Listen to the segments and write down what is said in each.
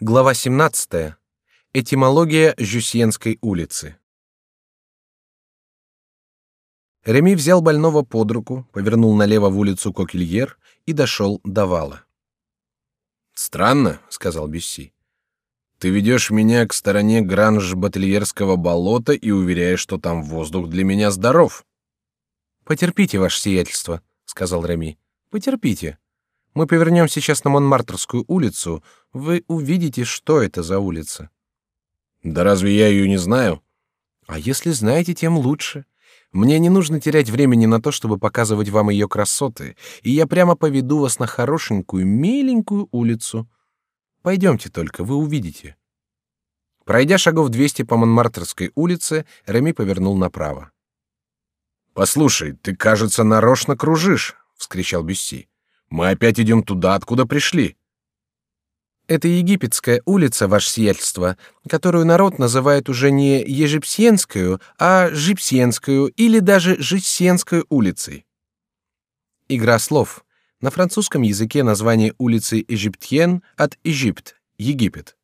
Глава 17. Этимология Жюсьенской улицы. Реми взял больного под руку, повернул налево в улицу Кокильер и дошел до вала. Странно, сказал Бюсси. Ты ведешь меня к стороне Гранж-Батильерского болота и уверяешь, что там воздух для меня здоров. Потерпите, ваше сиятельство, сказал Реми. Потерпите. Мы повернем сейчас на Монмартрскую улицу. Вы увидите, что это за улица. Да разве я ее не знаю? А если знаете, тем лучше. Мне не нужно терять времени на то, чтобы показывать вам ее красоты, и я прямо поведу вас на хорошенькую, миленькую улицу. Пойдемте только, вы увидите. Пройдя шагов двести по Монмартрской улице, Реми повернул направо. Послушай, ты, кажется, нарочно кружишь, вскричал Бюсси. Мы опять идем туда, откуда пришли. Это египетская улица, ваше сиятельство, которую народ называет уже не Ежипсиенскую, а Жипсиенскую или даже Житсиенской улицей. Игра слов. На французском языке название улицы Египтьен от Египт, Египет.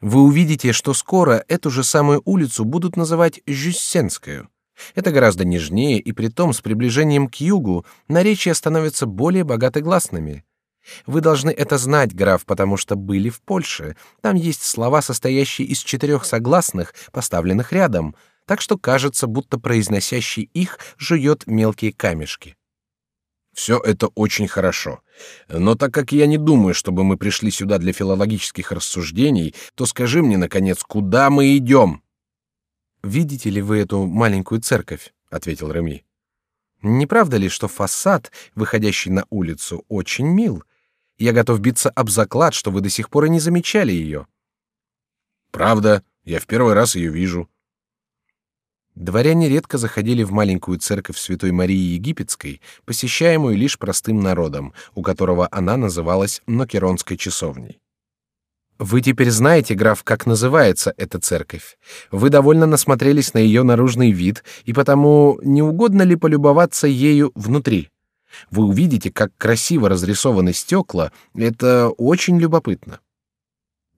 Вы увидите, что скоро эту же самую улицу будут называть Жюссенскую. Это гораздо нежнее, и при том с приближением к югу наречия становятся более богатогласными. Вы должны это знать, граф, потому что были в Польше. Там есть слова, состоящие из четырех согласных, поставленных рядом, так что кажется, будто произносящий их жует мелкие камешки. Все это очень хорошо, но так как я не думаю, чтобы мы пришли сюда для филологических рассуждений, то скажи мне наконец, куда мы идем? Видите ли вы эту маленькую церковь? ответил Реми. Не правда ли, что фасад, выходящий на улицу, очень мил? Я готов биться об заклад, что вы до сих пор и не замечали ее. Правда, я в первый раз ее вижу. Дворяне редко заходили в маленькую церковь Святой Марии Египетской, посещаемую лишь простым народом, у которого она называлась Нокеронской часовней. Вы теперь знаете, граф, как называется эта церковь. Вы довольно насмотрелись на ее наружный вид, и потому не угодно ли полюбоваться ею внутри? Вы увидите, как красиво разрисованы стекла. Это очень любопытно.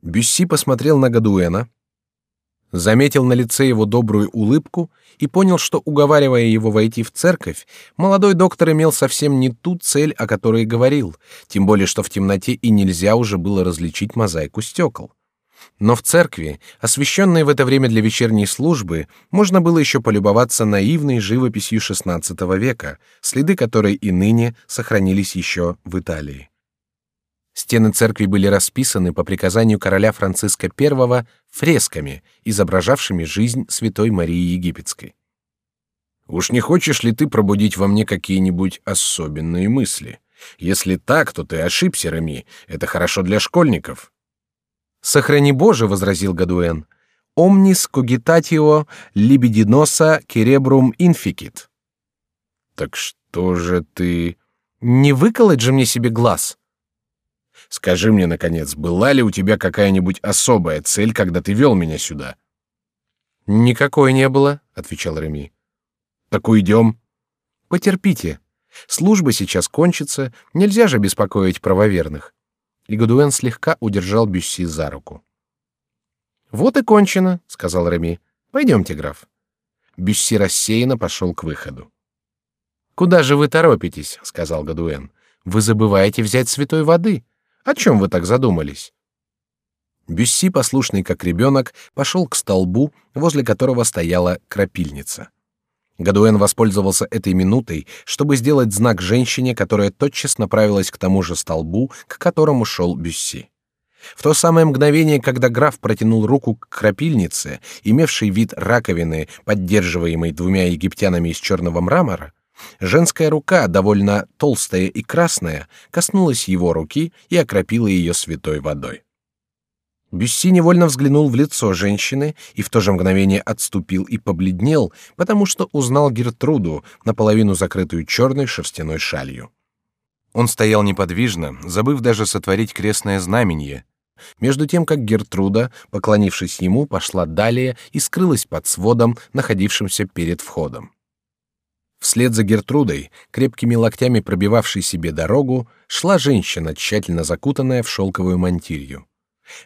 Бюсси посмотрел на Гадуэна, заметил на лице его добрую улыбку и понял, что уговаривая его войти в церковь, молодой доктор имел совсем не ту цель, о которой говорил, тем более что в темноте и нельзя уже было различить мозаику стекол. Но в церкви, освященной в это время для вечерней службы, можно было еще полюбоваться наивной живописью XVI века, следы которой и ныне сохранились еще в Италии. Стены церкви были расписаны по приказанию короля Франциска I фресками, изображавшими жизнь Святой Марии Египетской. Уж не хочешь ли ты пробудить во мне какие-нибудь особенные мысли? Если так, то ты ошибся, Реми. Это хорошо для школьников. Сохрани Боже, возразил Гадуэн. Omnis cogitatio libidinosa cerebrum inficit. Так что же ты? Не выколоть же мне себе глаз. Скажи мне, наконец, была ли у тебя какая-нибудь особая цель, когда ты вел меня сюда? Никакой не было, отвечал Реми. Так уйдем. Потерпите. Служба сейчас кончится, нельзя же беспокоить правоверных. И Годуэн слегка удержал Бюсси за руку. Вот и кончено, сказал Реми. Пойдемте, граф. Бюсси рассеянно пошел к выходу. Куда же вы торопитесь, сказал Годуэн. Вы забываете взять святой воды. О чем вы так задумались? Бюсси, послушный как ребенок, пошел к столбу, возле которого стояла крапильница. Гадуэн воспользовался этой минутой, чтобы сделать знак женщине, которая тотчас направилась к тому же столбу, к которому шел Бюсси. В то самое мгновение, когда граф протянул руку к крапильнице, имевшей вид раковины, поддерживаемой двумя египтянами из черного мрамора, Женская рука, довольно толстая и красная, коснулась его руки и окропила ее святой водой. Бюсси невольно взглянул в лицо женщины и в то же мгновение отступил и побледнел, потому что узнал Гертруду, наполовину закрытую черной шерстяной шалью. Он стоял неподвижно, забыв даже сотворить крестное знамение, между тем как Гертруда, поклонившись ему, пошла далее и скрылась под сводом, находившимся перед входом. Вслед за Гертрудой, крепкими локтями пробивавшей себе дорогу, шла женщина, тщательно закутанная в шелковую мантилью.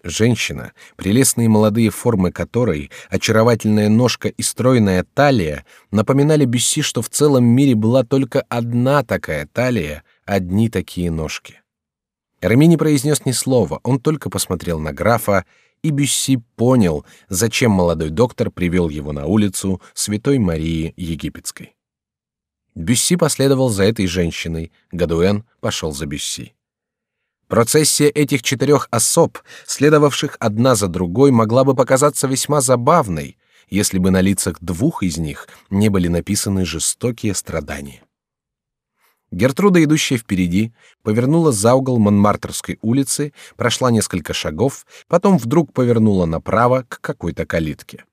Женщина, прелестные молодые формы которой, очаровательная ножка и стройная талия напоминали Бюсси, что в целом мире была только одна такая талия, одни такие ножки. Реми не произнес ни слова, он только посмотрел на графа, и Бюсси понял, зачем молодой доктор привел его на улицу Святой Марии Египетской. Бюсси последовал за этой женщиной, Гадуэн пошел за Бюсси. Процессия этих четырех особ, следовавших одна за другой, могла бы показаться весьма забавной, если бы на лицах двух из них не были написаны жестокие страдания. Гертруда, идущая впереди, повернула за угол Монмартрской улицы, прошла несколько шагов, потом вдруг повернула направо к какой-то калитке.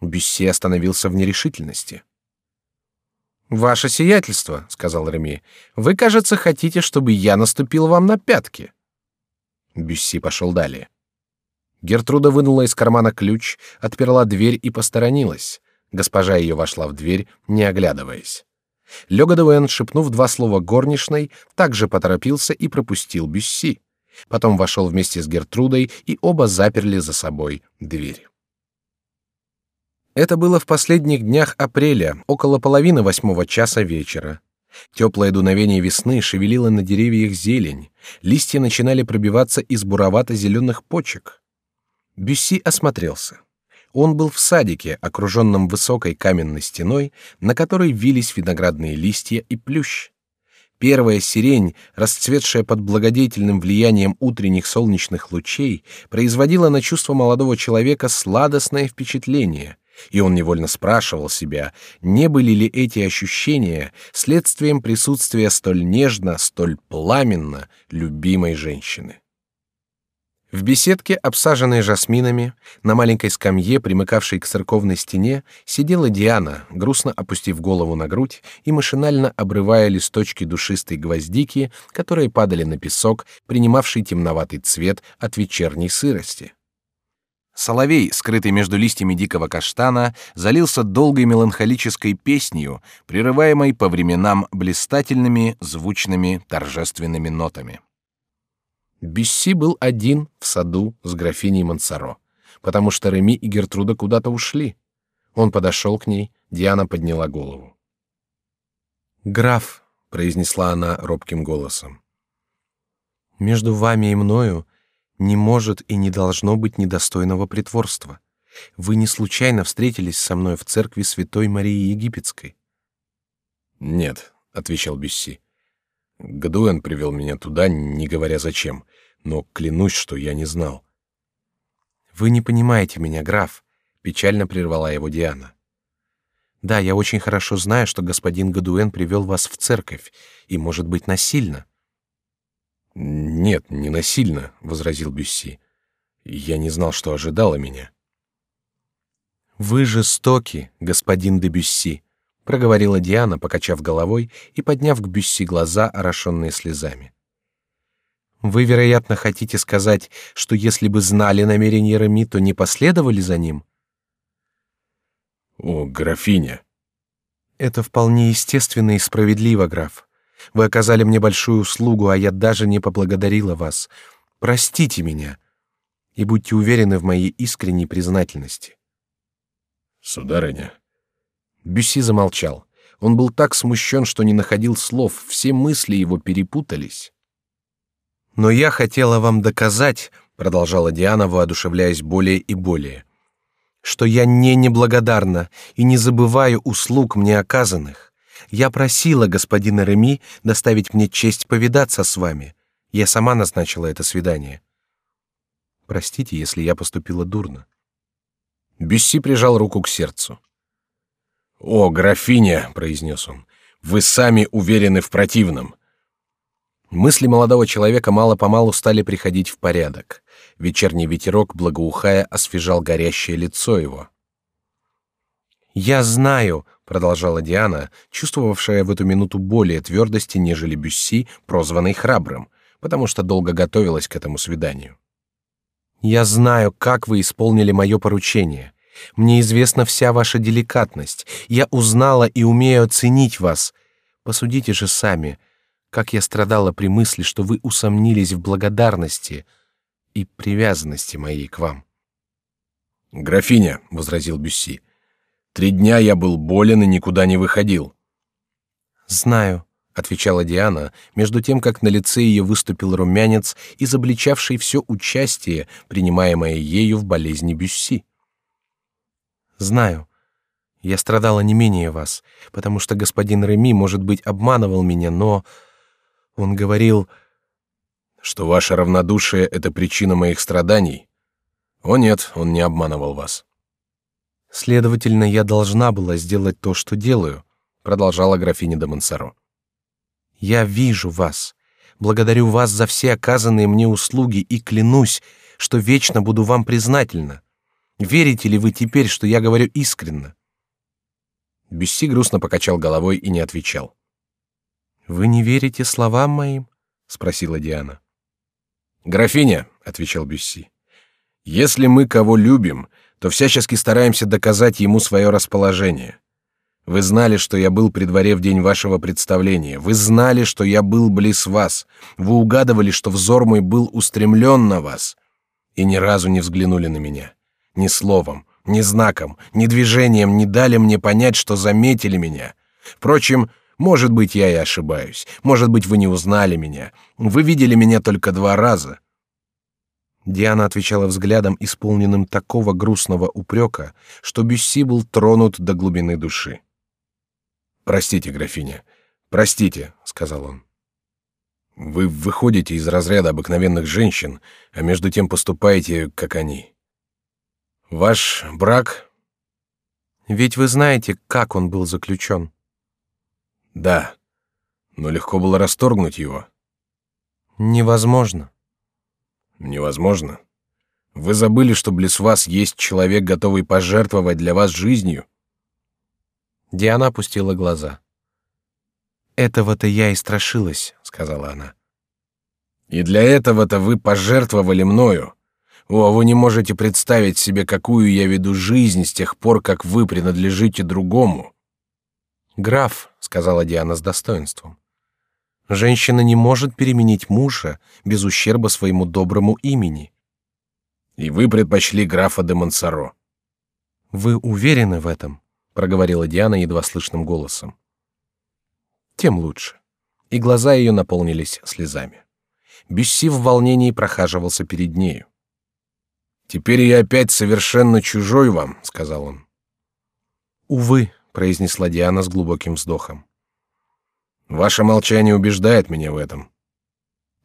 Бюсси остановился в нерешительности. Ваше сиятельство, сказал Реми, вы, кажется, хотите, чтобы я наступил вам на пятки. Бюсси пошел далее. Гертруда вынула из кармана ключ, отперла дверь и посторонилась. Госпожа ее вошла в дверь, не оглядываясь. Легодуэн, шепнув два слова горничной, также поторопился и пропустил Бюсси. Потом вошел вместе с Гертрудой, и оба заперли за собой дверь. Это было в последних днях апреля, около половины восьмого часа вечера. Теплое дуновение весны шевелило на деревьях зелень, листья начинали пробиваться из буровато-зеленых почек. Бюсси осмотрелся. Он был в садике, окруженном высокой каменной стеной, на которой вились виноградные листья и плющ. Первая сирень, расцветшая под благодетельным влиянием утренних солнечных лучей, производила на чувство молодого человека сладостное впечатление, и он невольно спрашивал себя, не были ли эти ощущения следствием присутствия столь нежно, столь пламенно любимой женщины. В беседке, обсаженной жасминами, на маленькой скамье, примыкавшей к церковной стене, сидела Диана, грустно опустив голову на грудь и машинально обрывая листочки душистой гвоздики, которые падали на песок, принимавший темноватый цвет от вечерней сырости. Соловей, скрытый между листьями дикого каштана, залился долгой меланхолической песнью, прерываемой по временам блистательными, звучными, торжественными нотами. Бюсси был один в саду с графиней Мансаро, потому что Реми и Гертруда куда-то ушли. Он подошел к ней, Диана подняла голову. «Граф», — произнесла она робким голосом, — «между вами и мною не может и не должно быть недостойного притворства. Вы не случайно встретились со мной в церкви Святой Марии Египетской. Нет, отвечал Бюсси. Гадуэн привел меня туда, не говоря зачем, но клянусь, что я не знал. Вы не понимаете меня, граф, печально прервала его Диана. Да, я очень хорошо знаю, что господин Гадуэн привел вас в церковь, и, может быть, насильно. Нет, не насильно, возразил Бюсси. Я не знал, что ожидало меня. Вы жестоки, господин де Бюсси, проговорила Диана, покачав головой и подняв к Бюсси глаза, орошенные слезами. Вы, вероятно, хотите сказать, что если бы знали намерения Реми, то не последовали за ним? О, графиня! Это вполне естественно и справедливо, граф. Вы оказали мне большую услугу, а я даже не поблагодарила вас. Простите меня и будьте уверены в моей искренней признательности. Сударыня. Бюси замолчал. Он был так смущен, что не находил слов. Все мысли его перепутались. Но я хотела вам доказать, продолжала Диана, воодушевляясь более и более, что я не неблагодарна и не забываю услуг мне оказанных. Я просила господина Реми доставить мне честь повидаться с вами. Я сама назначила это свидание. Простите, если я поступила дурно. Бюсси прижал руку к сердцу. О, графиня, произнес он, вы сами уверены в противном. Мысли молодого человека мало помалу стали приходить в порядок. Вечерний ветерок, благоухая, освежал горящее лицо его. Я знаю, продолжала Диана, чувствовавшая в эту минуту более твердости, нежели Бюсси, прозванный храбрым, потому что долго готовилась к этому свиданию. Я знаю, как вы исполнили мое поручение. Мне известна вся ваша деликатность. Я узнала и умею оценить вас. Посудите же сами, как я страдала при мысли, что вы усомнились в благодарности и привязанности моей к вам. Графиня, возразил Бюсси, три дня я был болен и никуда не выходил. Знаю, отвечала Диана, между тем как на лице ее выступил румянец, изобличавший все участие, принимаемое ею в болезни Бюсси. Знаю. Я страдала не менее вас, потому что господин Реми, может быть, обманывал меня, но он говорил, что ваше равнодушие это причина моих страданий. О нет, он не обманывал вас. Следовательно, я должна была сделать то, что делаю, продолжала графиня де Монсоро. Я вижу вас, благодарю вас за все оказанные мне услуги и клянусь, что вечно буду вам признательна. Верите ли вы теперь, что я говорю искренне? Бюсси грустно покачал головой и не отвечал. Вы не верите словам моим? спросила Диана. Графиня, отвечал Бюсси, если мы кого любим, то всячески стараемся доказать ему свое расположение. Вы знали, что я был при дворе в день вашего представления. Вы знали, что я был близ вас. Вы угадывали, что взор мой был устремлен на вас, и ни разу не взглянули на меня, ни словом, ни знаком, ни движением не дали мне понять, что заметили меня. Впрочем, может быть, я и ошибаюсь. Может быть, вы не узнали меня. Вы видели меня только два раза. Диана отвечала взглядом, исполненным такого грустного упрека, что Бюсси был тронут до глубины души. Простите, графиня, простите, сказал он. Вы выходите из разряда обыкновенных женщин, а между тем поступаете, как они. Ваш брак. Ведь вы знаете, как он был заключен. Да, но легко было расторгнуть его. Невозможно. Невозможно. Вы забыли, что близ вас есть человек, готовый пожертвовать для вас жизнью. Диана опустила глаза. Этого-то я и страшилась, сказала она. И для этого-то вы пожертвовали мною. О, вы не можете представить себе, какую я веду жизнь с тех пор, как вы принадлежите другому. Граф, сказала Диана с достоинством. Женщина не может переменить мужа без ущерба своему доброму имени. И вы предпочли графа де Монсоро. Вы уверены в этом? проговорила Диана едва слышным голосом. Тем лучше. И глаза ее наполнились слезами. Бюсси в волнении прохаживался перед нею. Теперь я опять совершенно чужой вам, сказал он. Увы, произнесла Диана с глубоким вздохом. Ваше молчание убеждает меня в этом.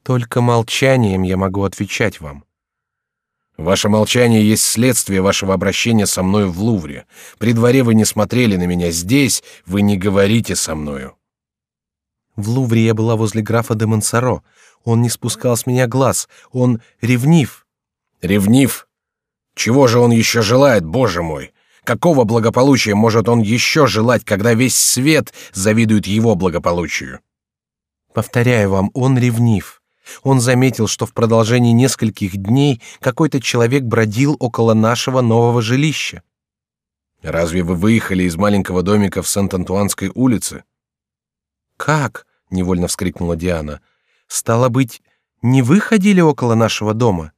Только молчанием я могу отвечать вам. Ваше молчание есть следствие вашего обращения со мной в Лувре. При дворе вы не смотрели на меня, здесь вы не говорите со мною. В Лувре я была возле графа де Монсоро. Он не спускал с меня глаз. Он ревнив. Ревнив? Чего же он еще желает, боже мой? Какого благополучия может он еще желать, когда весь свет завидует его благополучию? Повторяю вам, он ревнив. Он заметил, что в продолжении нескольких дней какой-то человек бродил около нашего нового жилища. Разве вы выехали из маленького домика в Сент-Антуанской улице? Как? невольно вскрикнула Диана. Стало быть, не вы ходили около нашего дома?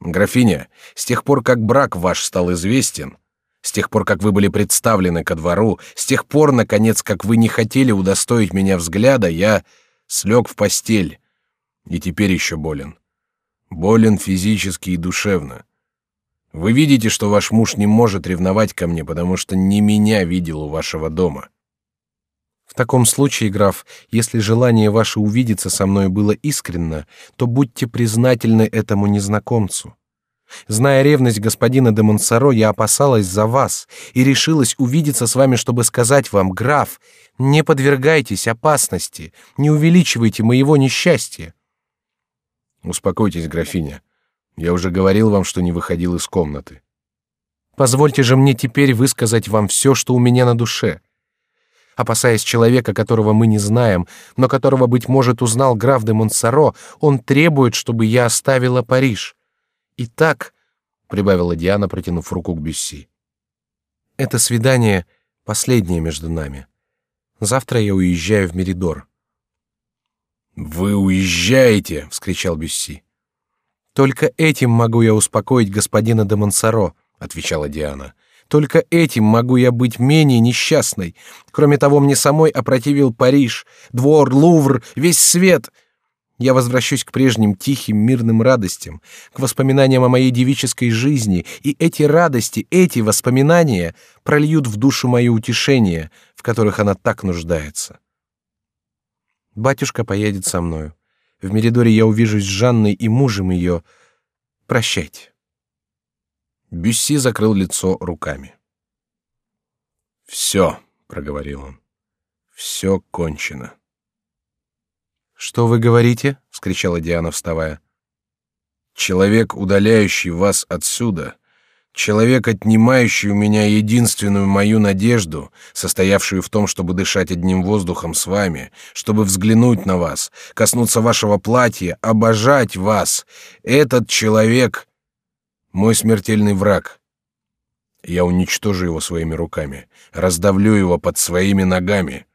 Графиня, с тех пор, как брак ваш стал известен, с тех пор, как вы были представлены ко двору, с тех пор, наконец, как вы не хотели удостоить меня взгляда, я слег в постель и теперь еще болен. Болен физически и душевно. Вы видите, что ваш муж не может ревновать ко мне, потому что не меня видел у вашего дома. В таком случае, граф, если желание ваше увидеться со мной было искренно, то будьте признательны этому незнакомцу. Зная ревность господина де Монсоро, я опасалась за вас и решилась увидеться с вами, чтобы сказать вам, граф, не подвергайтесь опасности, не увеличивайте моего несчастья. Успокойтесь, графиня. Я уже говорил вам, что не выходил из комнаты. Позвольте же мне теперь высказать вам все, что у меня на душе. Опасаясь человека, которого мы не знаем, но которого быть может узнал граф де Монсоро, он требует, чтобы я оставила Париж. Итак, прибавила Диана, протянув руку к Бюсси. Это свидание последнее между нами. Завтра я уезжаю в Меридор. Вы уезжаете, вскричал Бюсси. Только этим могу я успокоить господина де Монсоро, отвечала Диана. Только этим могу я быть менее несчастной. Кроме того, мне самой опротивил Париж, двор, Лувр, весь свет. Я возвращусь к прежним тихим мирным радостям, к воспоминаниям о моей девической жизни, и эти радости, эти воспоминания прольют в душу мою утешение, в которых она так нуждается. Батюшка поедет со мною. В Меридоре я увижусь с Жанной и мужем ее. Прощайте. Бюсси закрыл лицо руками. Все, проговорил он. Все кончено. Что вы говорите? – вскричала Диана, вставая. Человек, удаляющий вас отсюда, человек, отнимающий у меня единственную мою надежду, состоявшую в том, чтобы дышать одним воздухом с вами, чтобы взглянуть на вас, коснуться вашего платья, обожать вас, этот человек мой смертельный враг. Я уничтожу его своими руками, раздавлю его под своими ногами.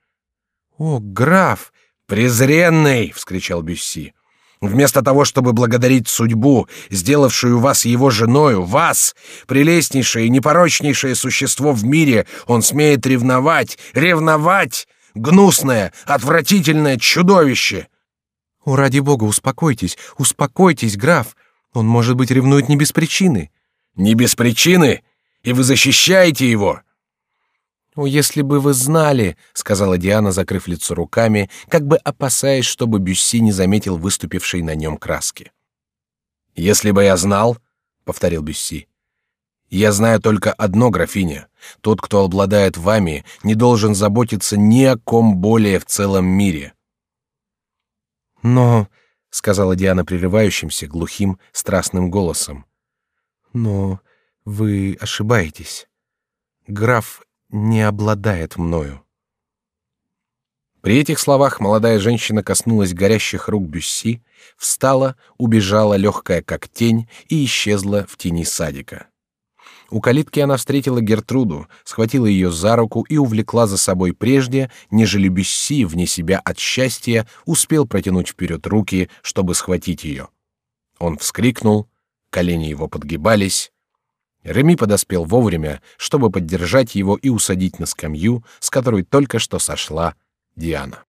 О, граф, презренный, вскричал Бюсси. Вместо того, чтобы благодарить судьбу, сделавшую вас его женою, вас, прелестнейшее и непорочнейшее существо в мире, он смеет ревновать, ревновать, гнусное, отвратительное чудовище. О, ради бога, успокойтесь, успокойтесь, граф. Он, может быть, ревнует не без причины. Не без причины? И вы защищаете его? «О, если бы вы знали», — сказала Диана, закрыв лицо руками, как бы опасаясь, чтобы Бюсси не заметил выступившей на нем краски. «Если бы я знал», — повторил Бюсси, — «я знаю только одно, графиня. Тот, кто обладает вами, не должен заботиться ни о ком более в целом мире». «Но сказала Диана прерывающимся, глухим, страстным голосом. Но вы ошибаетесь. Граф не обладает мною. При этих словах молодая женщина коснулась горящих рук Бюсси, встала, убежала легкая как тень и исчезла в тени садика. У калитки она встретила Гертруду, схватила ее за руку и увлекла за собой прежде, нежели Бюсси вне себя от счастья успел протянуть вперед руки, чтобы схватить ее. Он вскрикнул, колени его подгибались. Реми подоспел вовремя, чтобы поддержать его и усадить на скамью, с которой только что сошла Диана.